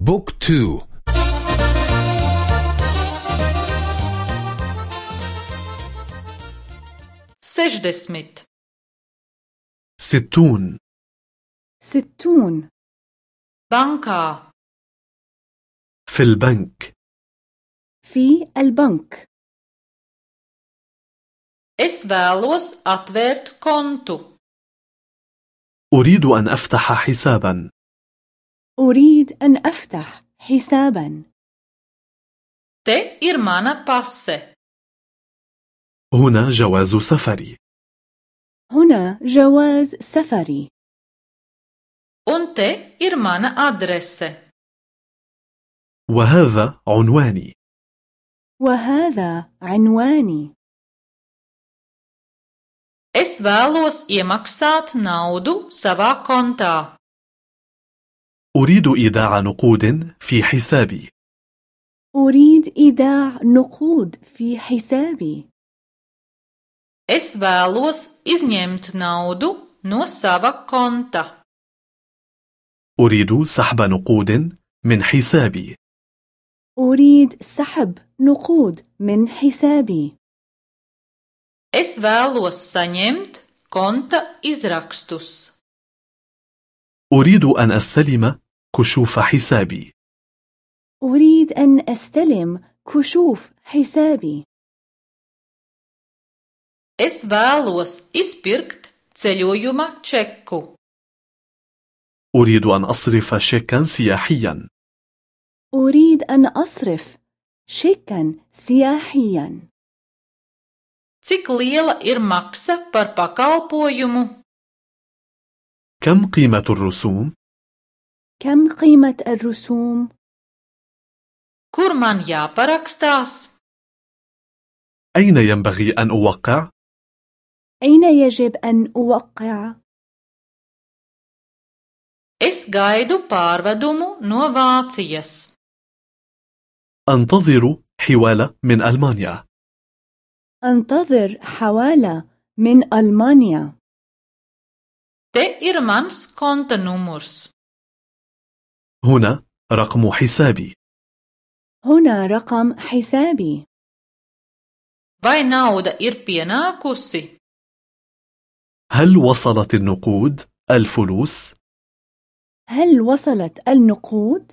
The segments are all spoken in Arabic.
بوك تو. سجدسمت ستون. ستون. بانكا. في البنك. في البنك. Es vēlos atvērt kontu. أريد أن أفتح حسابا. أريد أن أفتح حسابا Te. هنا جواز سفري هنا جواز سفري ir mana adrese. وهذا عنواني وهذا عنواني Es vēlos iemaksāt naudu savā kontā. أريد إيداع نقود في حسابي أريد إيداع نقود في حسابي Es vēlos izņemt naudu no sava konta. أريد سحب نقود من حسابي أريد سحب نقود من حسابي Es vēlos saņemt konta izrakstus. أريد أن أستلم كشوف حسابي أريد أن أستلم كشوف حسابي Es vēlos izpirkt ceļojuma čeku. أريد أن أصرف شيكا سياحيا أريد أن أصرف شيكا سياحيا Cik liela ir maksa par pakalpojumu? كم قيمة الرسوم؟ كم قيمة الرسوم؟ Kur man jāparakstās? أين ينبغي أن أوقع؟ أين يجب أن أوقع؟ Es gaidu pārvedumu no Vācijas. أنتظر حوالة من ألمانيا أنتظر حوالة من ألمانيا Te ir mans konta numurs. هنا رقم حسابي هنا رقم حسابي Vai nauda ir pienākusi? هل وصلت النقود الفلوس؟ هل وصلت النقود؟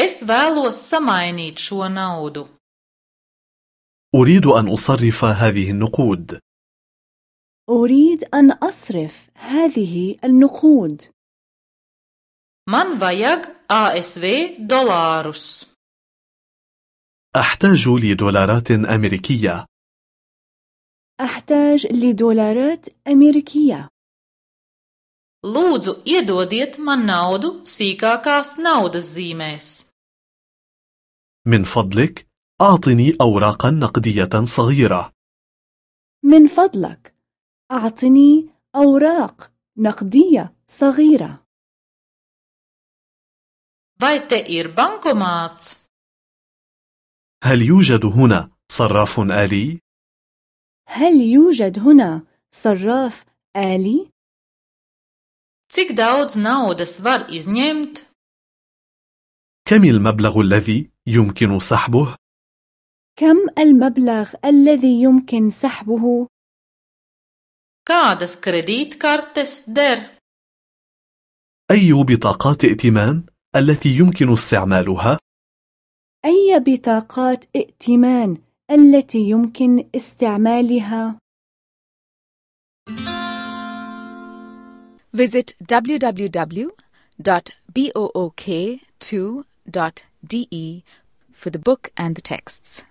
Es vēlos samainīt šo naudu. أريد أن أصرف هذه النقود أريد أن أصرف هذه النقود Man vajag ASV dolārus. أحتاج لدولارات أمريكية أحتاج لدولارات أمريكية Lūdzu, iedodiet man naudu sīkākās naudas zīmēs. من فضلك أعطني أوراقا نقدية صغيرة من فضلك أعطني أوراق نقدية صغيرة Vai te ir bankomāts? هل يوجد هنا صراف آلي؟ هل يوجد هنا صراف آلي؟ Cik daudz naudas var izņemt? كم المبلغ الذي يمكن سحبه؟ كم المبلغ الذي يمكن سحبه؟ Kādas kredītkartes der? أي بطاقات ائتمان التي يمكن استعمالها؟ أي بطاقات ائتمان التي يمكن استعمالها؟ Visit www.book2.de for the book and the texts.